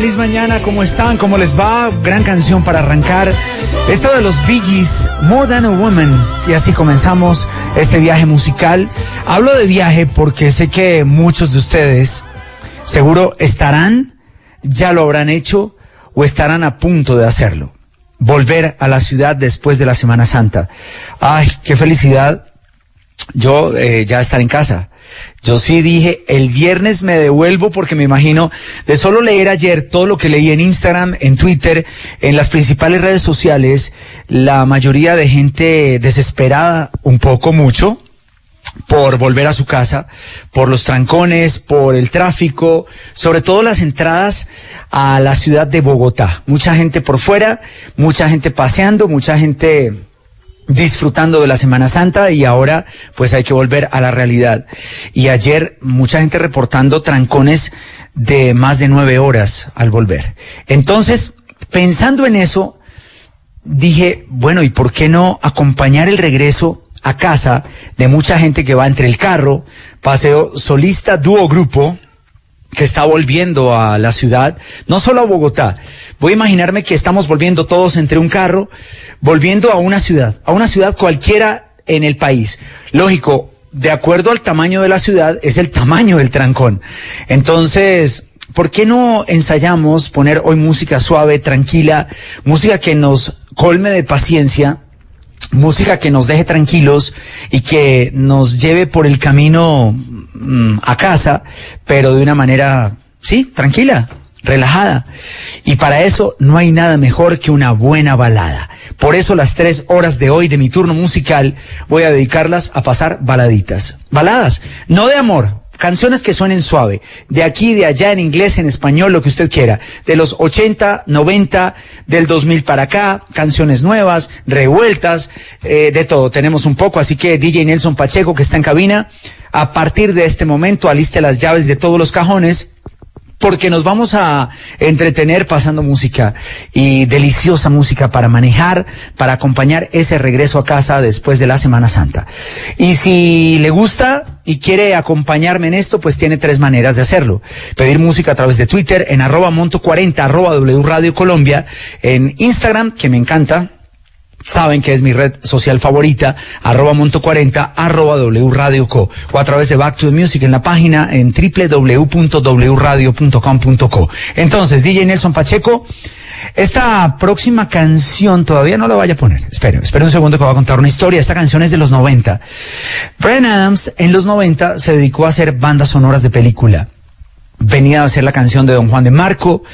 feliz mañana, ¿cómo están? ¿Cómo les va? Gran canción para arrancar. Esto de los Bee More Than a Woman. Y así comenzamos este viaje musical. Hablo de viaje porque sé que muchos de ustedes seguro estarán, ya lo habrán hecho o estarán a punto de hacerlo. Volver a la ciudad después de la Semana Santa. Ay, qué felicidad. Yo eh, ya estar en casa yo sí dije, el viernes me devuelvo porque me imagino de solo leer ayer todo lo que leí en Instagram, en Twitter, en las principales redes sociales, la mayoría de gente desesperada, un poco mucho, por volver a su casa, por los trancones, por el tráfico, sobre todo las entradas a la ciudad de Bogotá. Mucha gente por fuera, mucha gente paseando, mucha gente disfrutando de la Semana Santa y ahora pues hay que volver a la realidad. Y ayer mucha gente reportando trancones de más de nueve horas al volver. Entonces, pensando en eso, dije, bueno, ¿y por qué no acompañar el regreso a casa de mucha gente que va entre el carro, paseo solista, dúo, grupo, que está volviendo a la ciudad, no solo a Bogotá. Voy a imaginarme que estamos volviendo todos entre un carro, volviendo a una ciudad, a una ciudad cualquiera en el país. Lógico, de acuerdo al tamaño de la ciudad, es el tamaño del trancón. Entonces, ¿por qué no ensayamos poner hoy música suave, tranquila, música que nos colme de paciencia? música que nos deje tranquilos y que nos lleve por el camino mm, a casa, pero de una manera, sí, tranquila, relajada. Y para eso no hay nada mejor que una buena balada. Por eso las tres horas de hoy de mi turno musical voy a dedicarlas a pasar baladitas. Baladas, no de amor, canciones que suenen suave, de aquí, de allá, en inglés, en español, lo que usted quiera, de los 80, 90, del 2000 para acá, canciones nuevas, revueltas, eh, de todo, tenemos un poco, así que DJ Nelson Pacheco, que está en cabina, a partir de este momento aliste las llaves de todos los cajones, porque nos vamos a entretener pasando música y deliciosa música para manejar, para acompañar ese regreso a casa después de la Semana Santa. Y si le gusta y quiere acompañarme en esto, pues tiene tres maneras de hacerlo. Pedir música a través de Twitter en arroba monto 40, arroba W Radio Colombia, en Instagram, que me encanta, saben que es mi red social favorita, arroba monto 40, arroba W Radio Co, o a través de Back to the Music en la página en www.wradio.com.co. Entonces, DJ Nelson Pacheco, esta próxima canción todavía no la vaya a poner. Espera, espera un segundo que voy a contar una historia. Esta canción es de los 90. Brian Adams en los 90 se dedicó a hacer bandas sonoras de película venía a hacer la canción de Don Juan de Marco,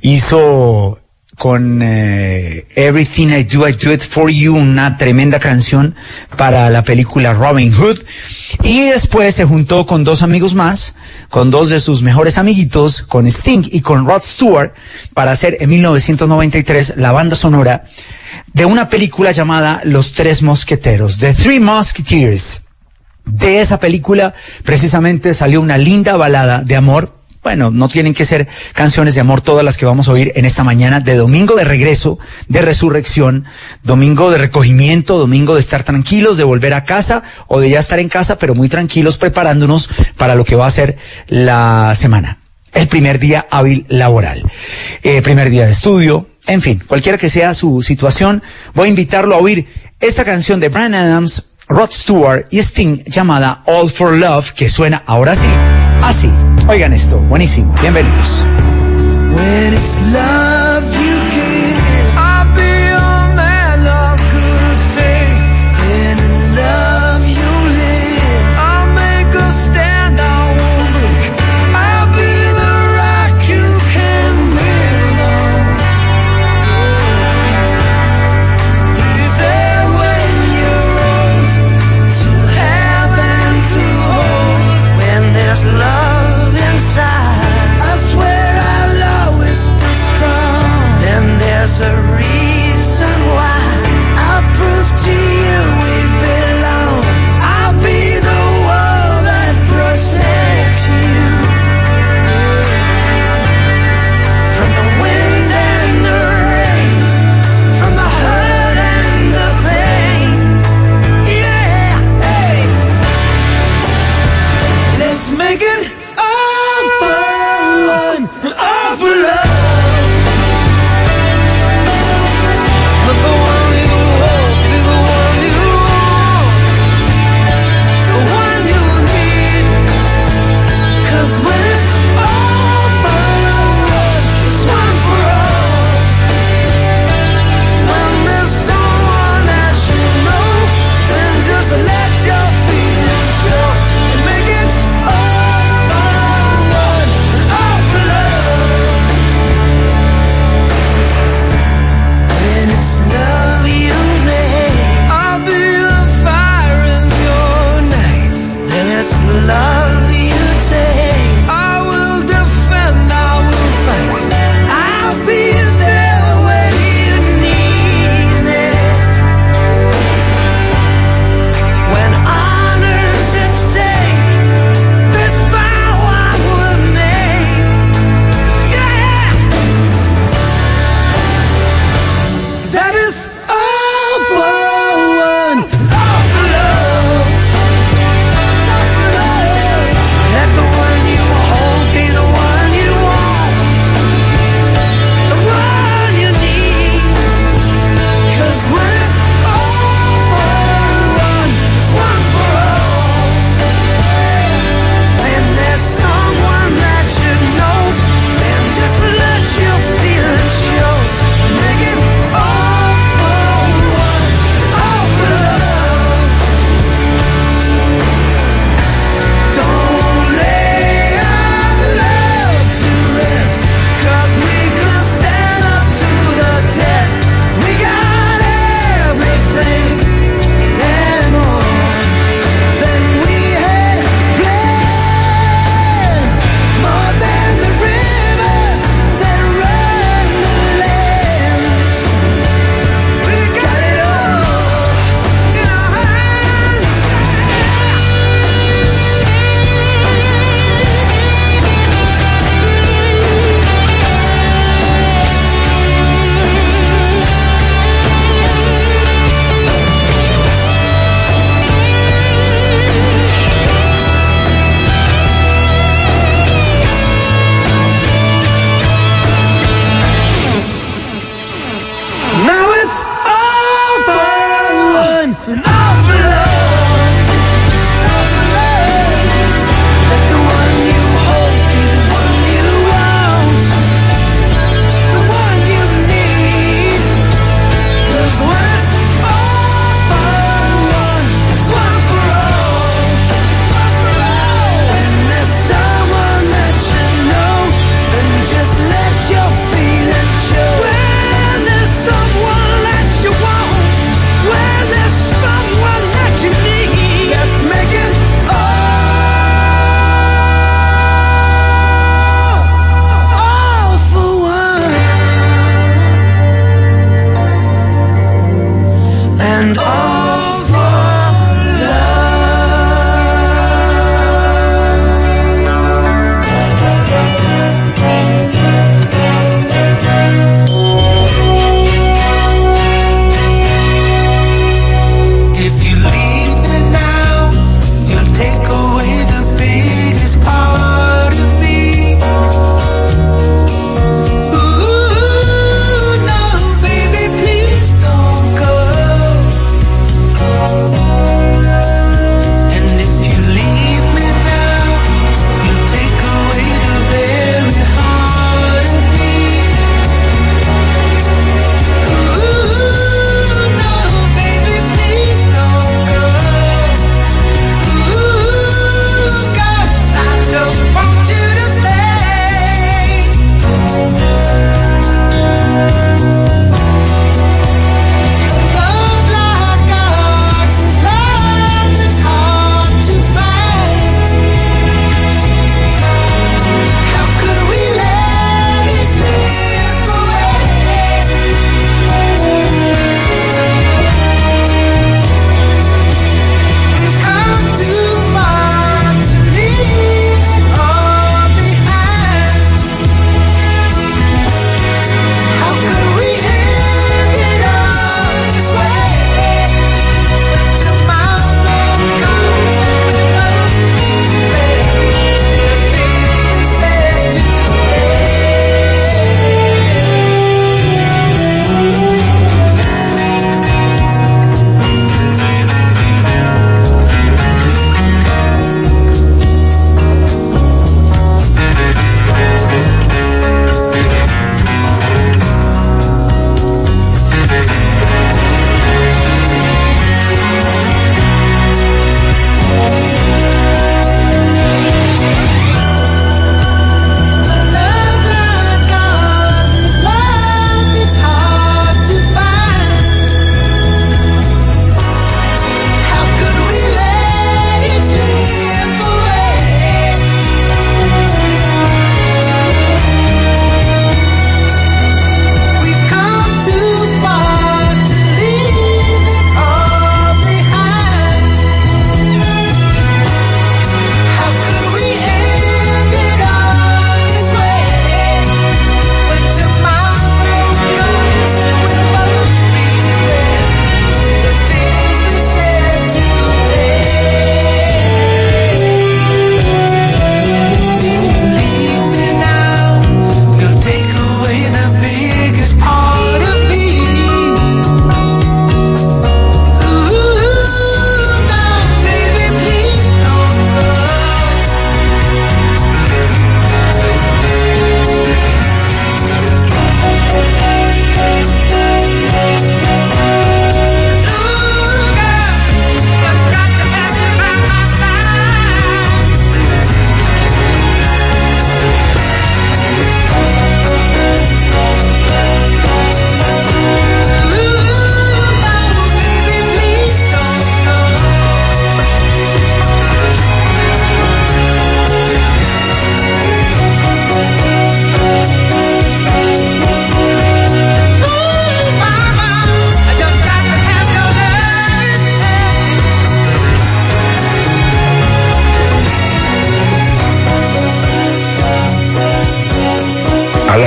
hizo con eh, Everything I Do, I Do It For You, una tremenda canción para la película Robin Hood. Y después se juntó con dos amigos más, con dos de sus mejores amiguitos, con Sting y con Rod Stewart, para hacer en 1993 la banda sonora de una película llamada Los Tres Mosqueteros, The Three Musketeers. De esa película precisamente salió una linda balada de amor bueno, no tienen que ser canciones de amor todas las que vamos a oír en esta mañana de domingo de regreso, de resurrección, domingo de recogimiento, domingo de estar tranquilos, de volver a casa o de ya estar en casa, pero muy tranquilos preparándonos para lo que va a ser la semana. El primer día hábil laboral, eh, primer día de estudio, en fin, cualquiera que sea su situación, voy a invitarlo a oír esta canción de Brian Adams, Rod Stewart y Sting llamada All for Love, que suena ahora sí, así. Oigan esto, buenísimo. Bienvenidos.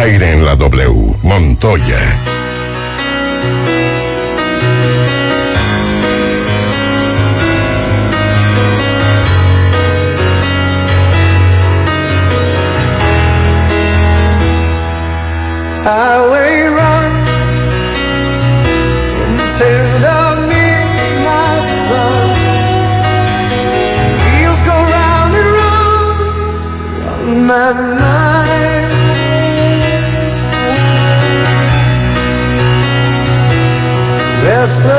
aire en la W. Montoya. just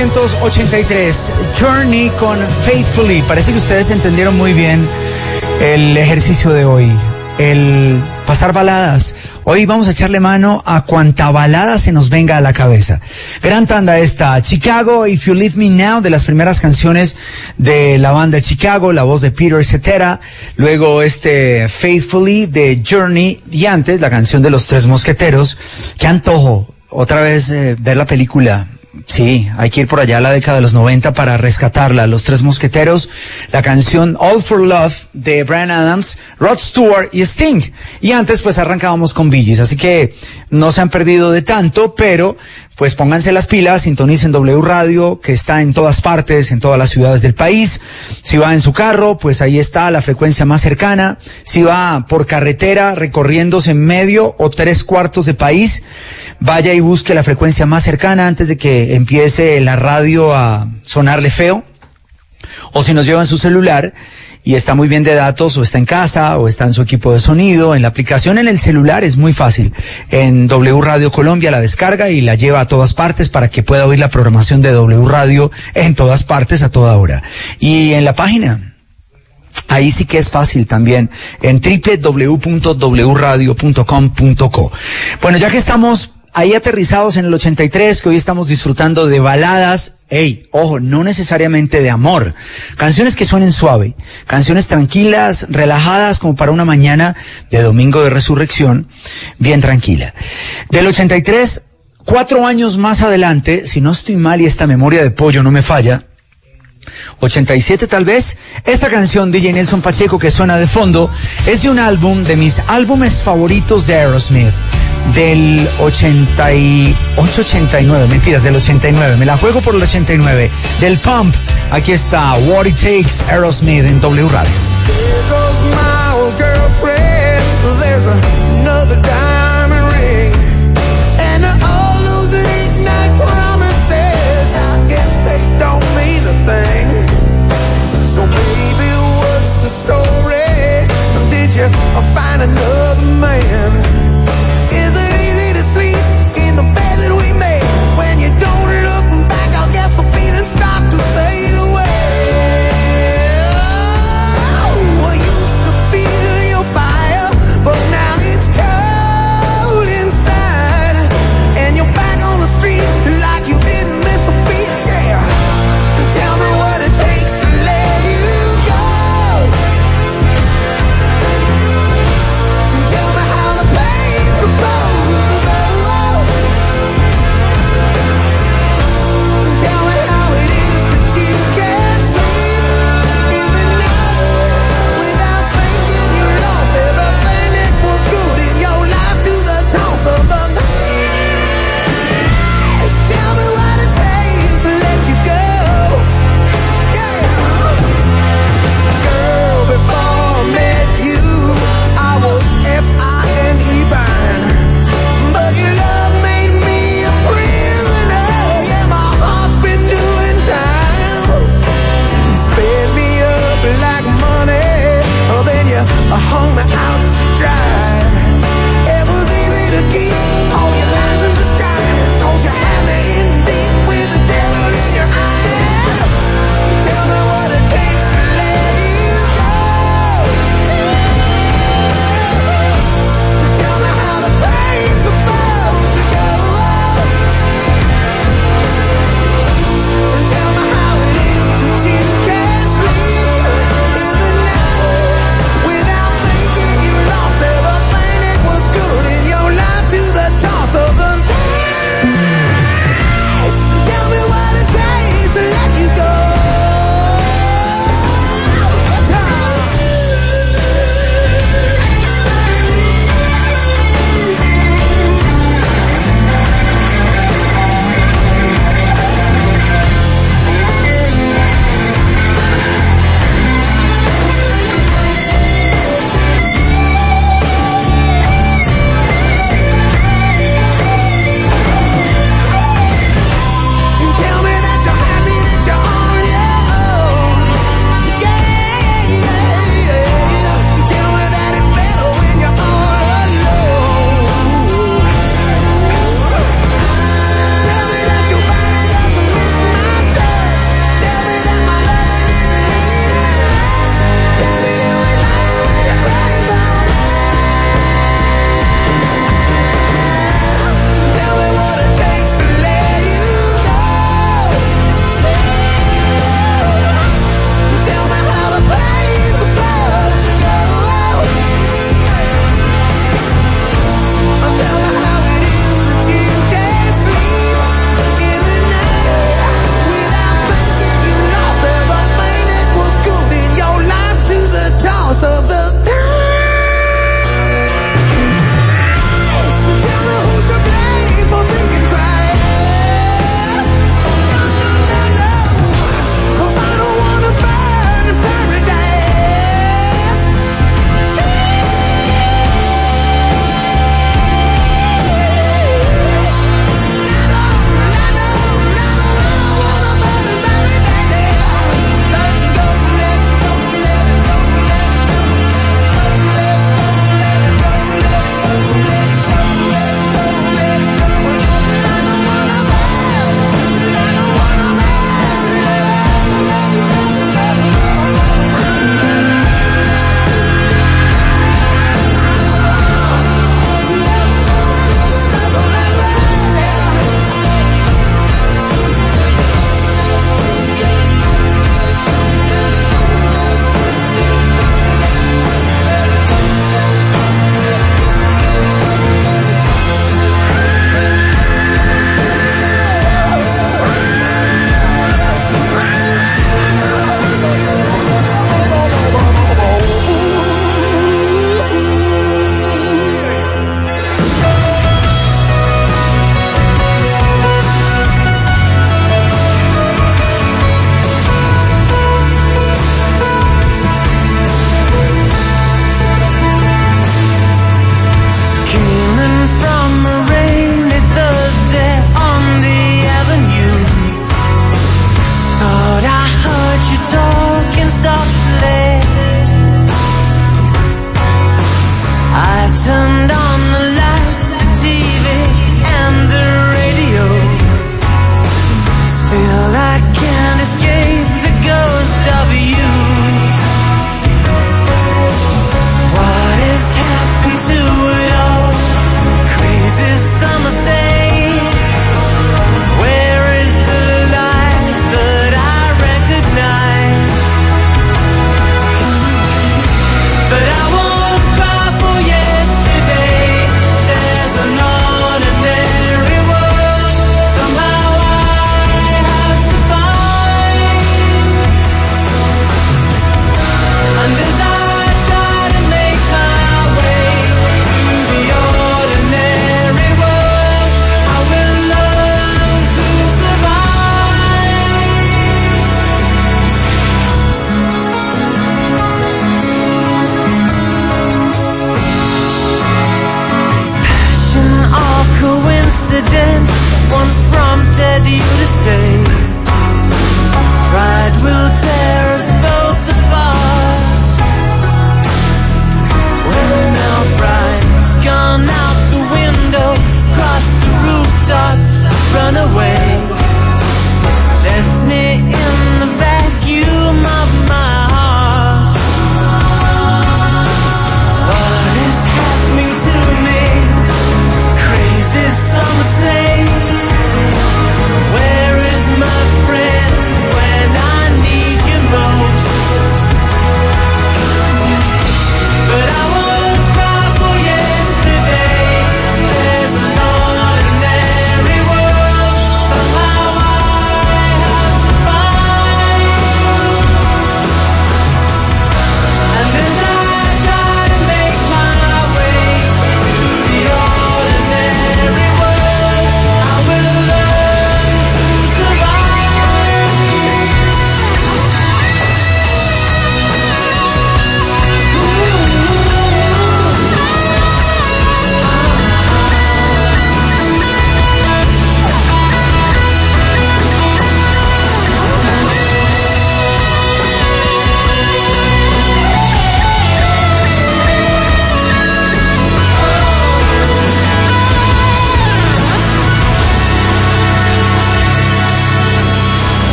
1983, Journey con Faithfully. Parece que ustedes entendieron muy bien el ejercicio de hoy, el pasar baladas. Hoy vamos a echarle mano a cuanta balada se nos venga a la cabeza. Gran tanda esta, Chicago, If You Leave Me Now, de las primeras canciones de la banda Chicago, la voz de Peter Cetera, luego este Faithfully de Journey y antes la canción de los Tres Mosqueteros. Qué antojo, otra vez eh, ver la película Sí, hay que ir por allá a la década de los 90 para rescatarla. Los Tres Mosqueteros, la canción All for Love de Brian Adams, Rod Stewart y Sting. Y antes pues arrancábamos con Billys, así que no se han perdido de tanto, pero pues pónganse las pilas, sintonicen W Radio, que está en todas partes, en todas las ciudades del país. Si va en su carro, pues ahí está la frecuencia más cercana. Si va por carretera, recorriéndose medio o tres cuartos de país, vaya y busque la frecuencia más cercana antes de que empiece la radio a sonarle feo. O si nos lleva en su celular y está muy bien de datos, o está en casa, o está en su equipo de sonido, en la aplicación en el celular es muy fácil. En W Radio Colombia la descarga y la lleva a todas partes para que pueda oír la programación de W Radio en todas partes a toda hora. Y en la página, Ahí sí que es fácil también, en www.wradio.com.co. Bueno, ya que estamos ahí aterrizados en el 83, que hoy estamos disfrutando de baladas, hey, ojo, no necesariamente de amor, canciones que suenen suave, canciones tranquilas, relajadas, como para una mañana de domingo de resurrección, bien tranquila. Del 83, cuatro años más adelante, si no estoy mal y esta memoria de pollo no me falla, 87 tal vez. Esta canción DJ Nelson Pacheco que suena de fondo es de un álbum de mis álbumes favoritos de Aerosmith del 88, 89, mentiras, del 89. Me la juego por el 89. Del Pump, aquí está What It Takes Aerosmith en W Radio.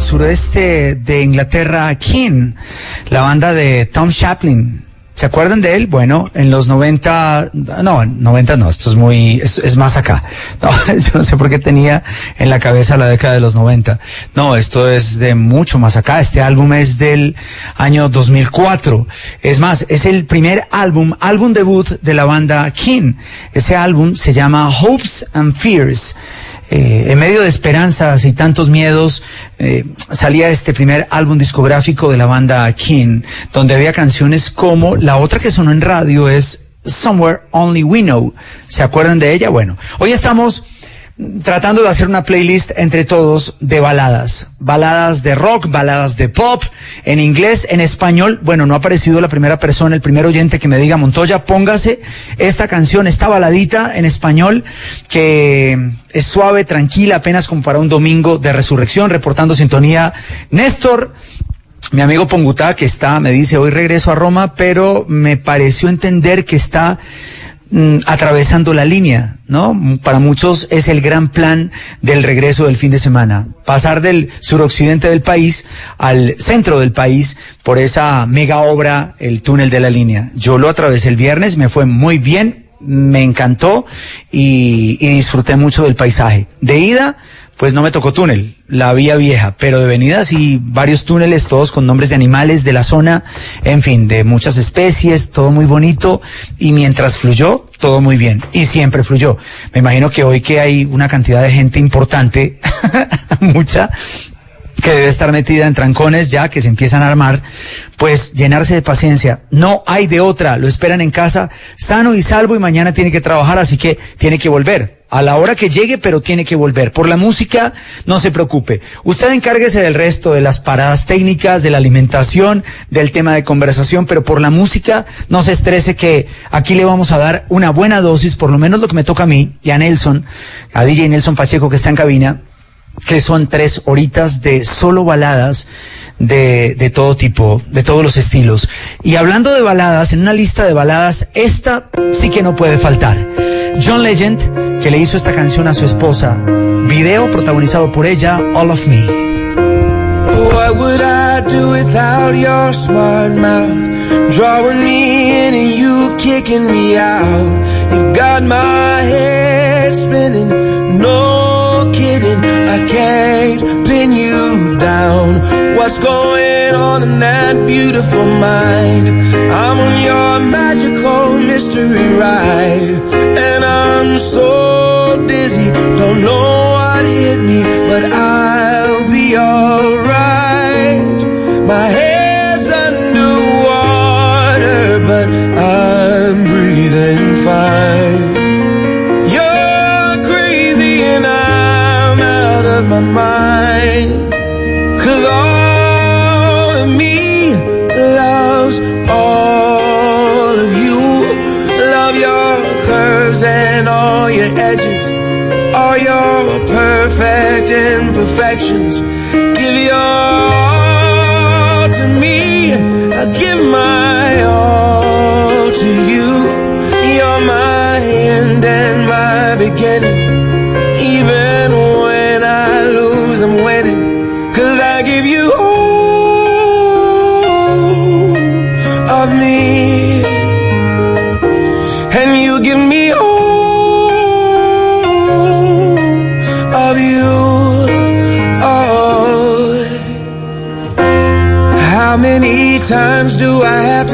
Suroeste de Inglaterra, King, la banda de Tom Chaplin. ¿Se acuerdan de él? Bueno, en los 90, no, 90 no, esto es muy, es, más acá. No, yo no sé por qué tenía en la cabeza la década de los 90. No, esto es de mucho más acá. Este álbum es del año 2004. Es más, es el primer álbum, álbum debut de la banda King. Ese álbum se llama Hopes and Fears. Eh, en medio de esperanzas y tantos miedos, eh, salía este primer álbum discográfico de la banda King, donde había canciones como la otra que sonó en radio es Somewhere Only We Know. ¿Se acuerdan de ella? Bueno, hoy estamos tratando de hacer una playlist entre todos de baladas. Baladas de rock, baladas de pop, en inglés, en español. Bueno, no ha aparecido la primera persona, el primer oyente que me diga, Montoya, póngase esta canción, esta baladita en español, que es suave, tranquila, apenas como para un domingo de resurrección, reportando sintonía. Néstor, mi amigo Pongutá, que está, me dice, hoy regreso a Roma, pero me pareció entender que está Mm, atravesando la línea, ¿no? Para muchos es el gran plan del regreso del fin de semana, pasar del suroccidente del país al centro del país por esa mega obra, el túnel de la línea. Yo lo atravesé el viernes, me fue muy bien, me encantó y, y disfruté mucho del paisaje. De ida, pues no me tocó túnel, la vía vieja, pero de venida sí varios túneles, todos con nombres de animales de la zona, en fin, de muchas especies, todo muy bonito, y mientras fluyó, todo muy bien, y siempre fluyó. Me imagino que hoy que hay una cantidad de gente importante, mucha, que debe estar metida en trancones ya que se empiezan a armar, pues llenarse de paciencia. No hay de otra, lo esperan en casa, sano y salvo y mañana tiene que trabajar, así que tiene que volver a la hora que llegue, pero tiene que volver. Por la música, no se preocupe. Usted encárguese del resto, de las paradas técnicas, de la alimentación, del tema de conversación, pero por la música, no se estrese que aquí le vamos a dar una buena dosis, por lo menos lo que me toca a mí y a Nelson, a DJ Nelson Pacheco que está en cabina, que son tres horitas de solo baladas de, de todo tipo, de todos los estilos. Y hablando de baladas, en una lista de baladas, esta sí que no puede faltar. John Legend, que le hizo esta canción a su esposa, video protagonizado por ella, All of Me. What would I do without your smart mouth? Drawing me in and you kicking me out. You got my head spinning, no kidding. I can't pin you down. What's going on in that beautiful mind? I'm on your magical mystery ride. And I'm so dizzy, don't know what hit me, but I'll be alright. My head's underwater, but I'm breathing fine. My mind. Cause all of me loves all of you. Love your curves and all your edges. All your perfect imperfections.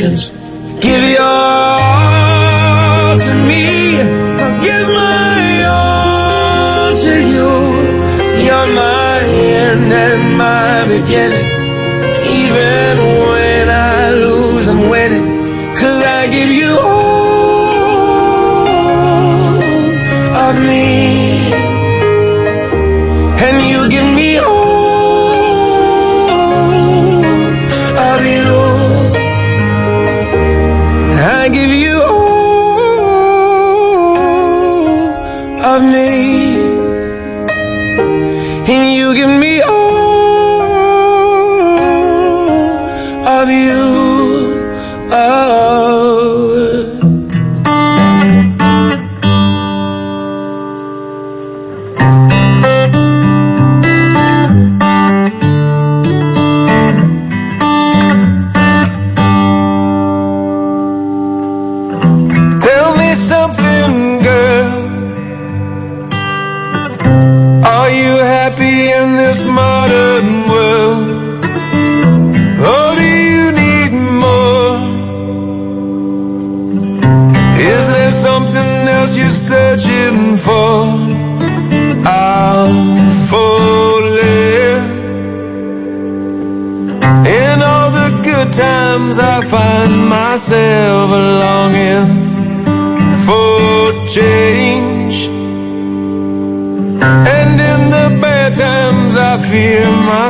Christians fear my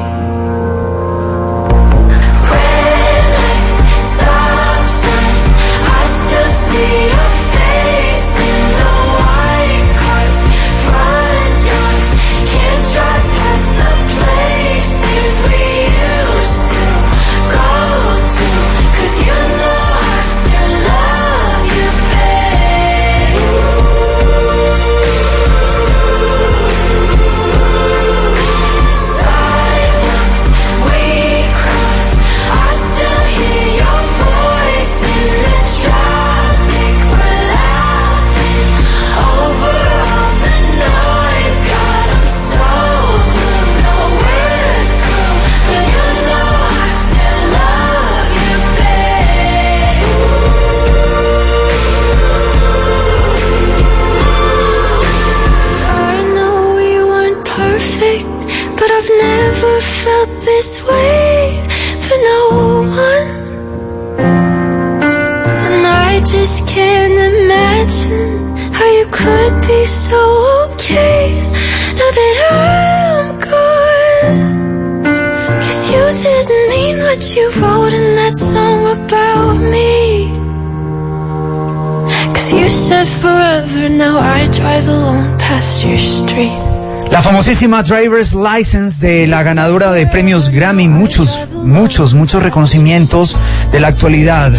La famosísima Driver's License de la ganadora de premios Grammy, muchos, muchos, muchos reconocimientos de la actualidad,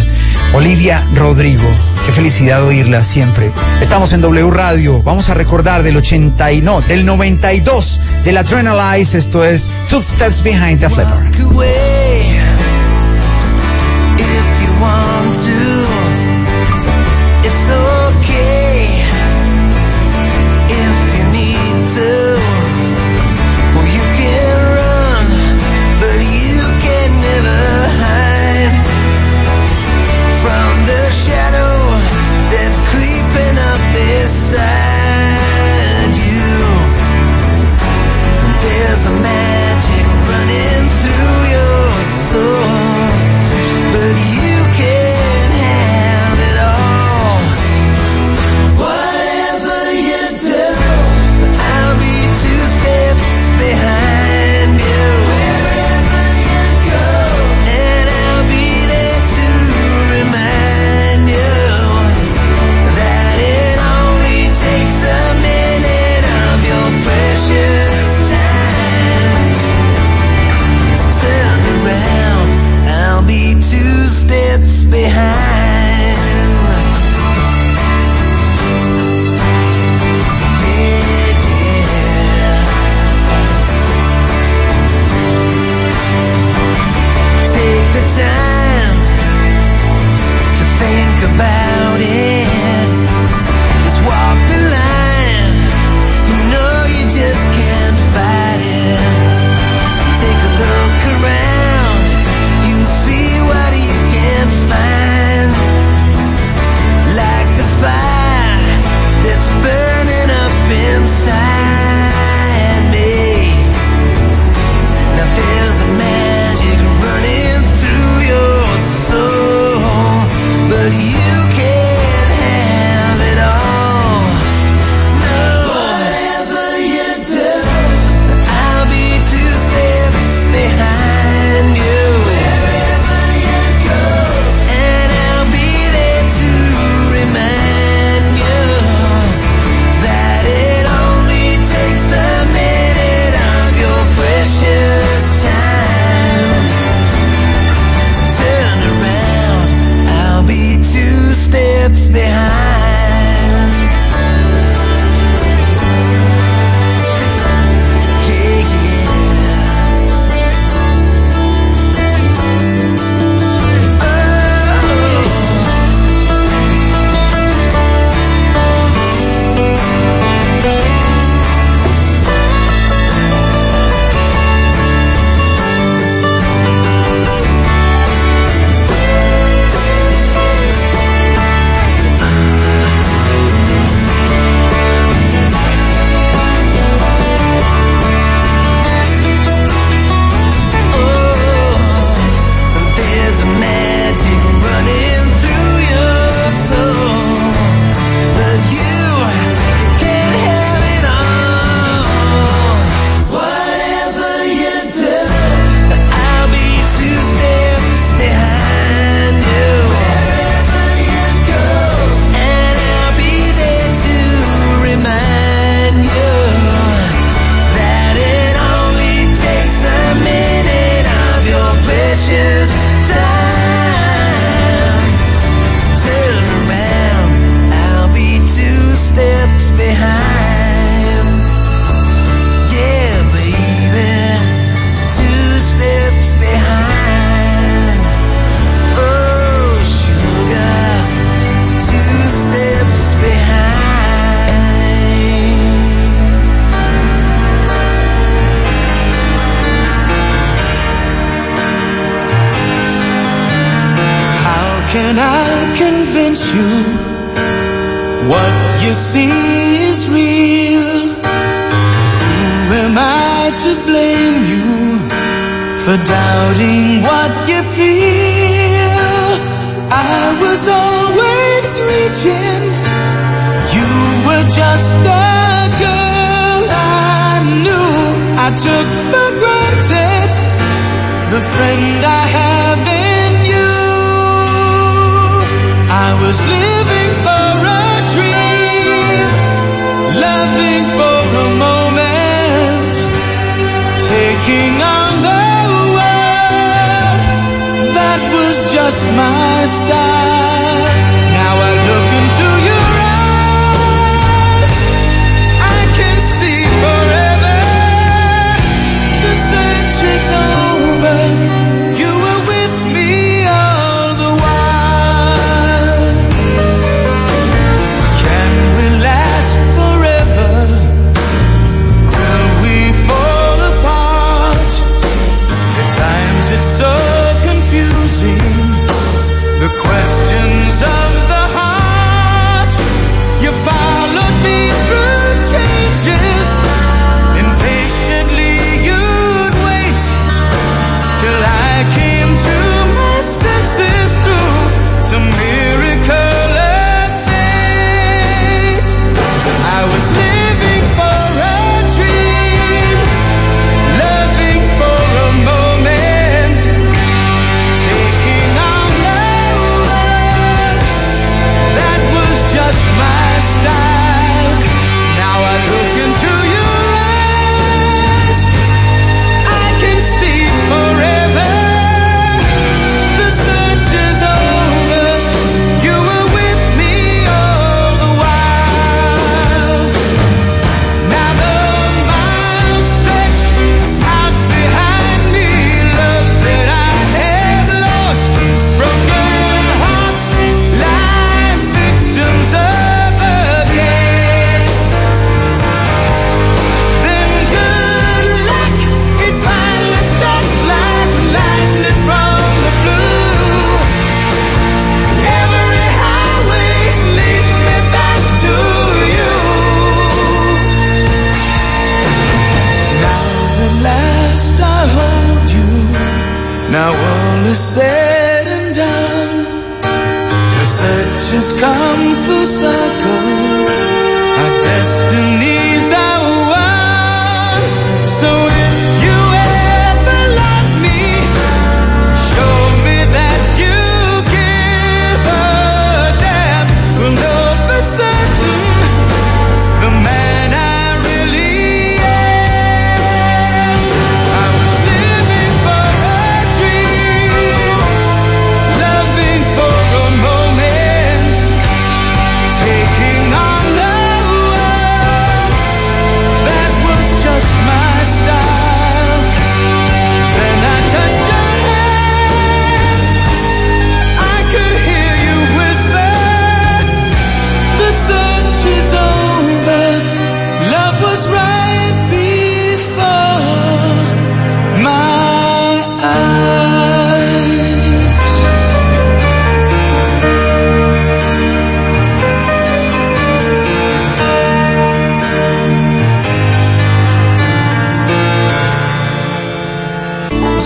Olivia Rodrigo. Qué felicidad oírla siempre. Estamos en W Radio, vamos a recordar del 80 y no, del 92 del Adrenalize, esto es Two Steps Behind the Flipper.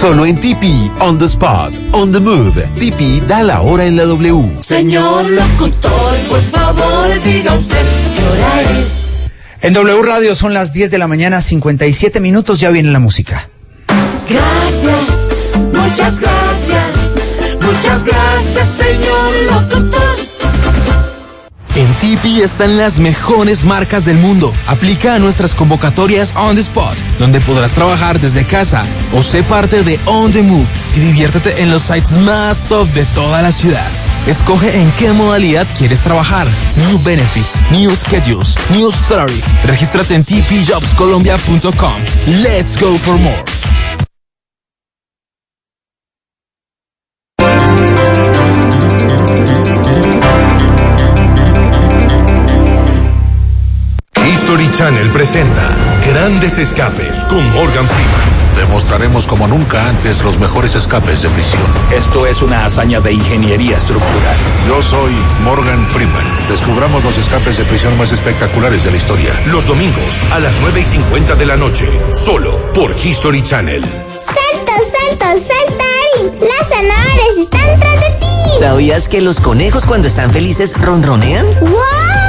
Solo en Tipi, on the spot, on the move. Tipi da la hora en la W. Señor locutor, por favor, diga usted qué hora es. En W Radio son las 10 de la mañana, 57 minutos, ya viene la música. Gracias, muchas gracias, muchas gracias, señor locutor. En Tipi están las mejores marcas del mundo. Aplica a nuestras convocatorias on the spot donde podrás trabajar desde casa o sé parte de On the Move y diviértete en los sites más top de toda la ciudad. Escoge en qué modalidad quieres trabajar. New benefits, new schedules, new salary. Regístrate en tpjobscolombia.com. Let's go for more. History Channel presenta Grandes escapes con Morgan Freeman. Demostraremos como nunca antes los mejores escapes de prisión. Esto es una hazaña de ingeniería estructural. Yo soy Morgan Freeman. Descubramos los escapes de prisión más espectaculares de la historia. Los domingos a las 9 y 50 de la noche. Solo por History Channel. ¡Saltos, saltos, saltarín! ¡Las zanahorias están tras de ti! ¿Sabías que los conejos cuando están felices ronronean? ¡Wow!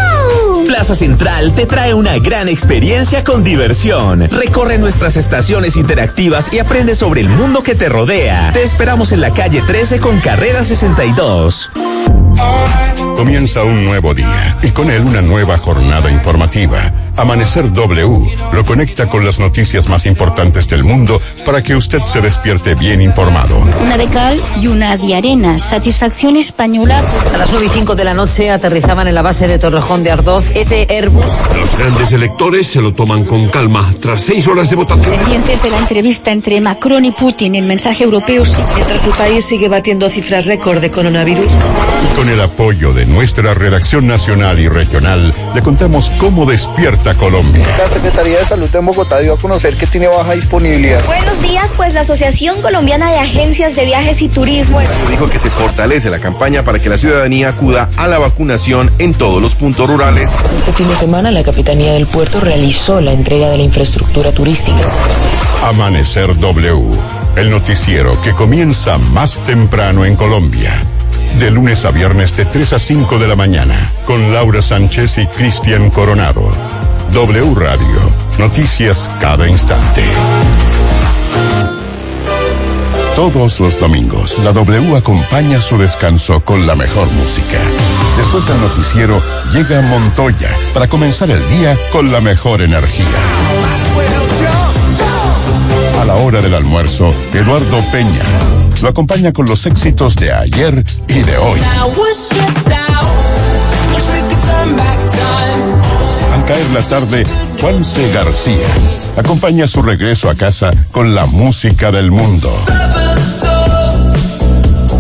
Plaza Central te trae una gran experiencia con diversión. Recorre nuestras estaciones interactivas y aprende sobre el mundo que te rodea. Te esperamos en la calle 13 con carrera 62. Comienza un nuevo día y con él una nueva jornada informativa. Amanecer W lo conecta con las noticias más importantes del mundo para que usted se despierte bien informado. Una de cal y una de arena. Satisfacción española. A las 9 y 5 de la noche aterrizaban en la base de Torrejón de Ardoz ese Airbus. Los grandes electores se lo toman con calma tras seis horas de votación. Pendientes de la entrevista entre Macron y Putin en mensaje europeo. Sí. Mientras el país sigue batiendo cifras récord de coronavirus. Y con el apoyo de nuestra redacción nacional y regional, le contamos cómo despierta Colombia. La Secretaría de Salud de Bogotá dio a conocer que tiene baja disponibilidad. Buenos días, pues la Asociación Colombiana de Agencias de Viajes y Turismo dijo que se fortalece la campaña para que la ciudadanía acuda a la vacunación en todos los puntos rurales. Este fin de semana la Capitanía del Puerto realizó la entrega de la infraestructura turística. Amanecer W, el noticiero que comienza más temprano en Colombia. De lunes a viernes de 3 a 5 de la mañana, con Laura Sánchez y Cristian Coronado. W Radio, noticias cada instante. Todos los domingos, la W acompaña su descanso con la mejor música. Después del noticiero, llega Montoya para comenzar el día con la mejor energía. Hora del almuerzo, Eduardo Peña lo acompaña con los éxitos de ayer y de hoy. Al caer la tarde, Juanse García acompaña su regreso a casa con la música del mundo.